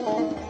Música